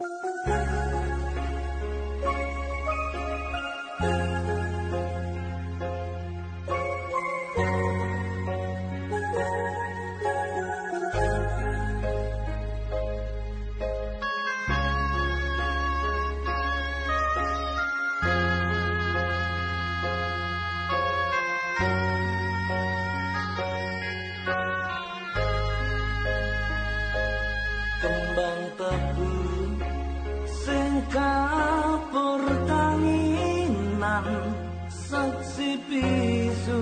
Música bisu sing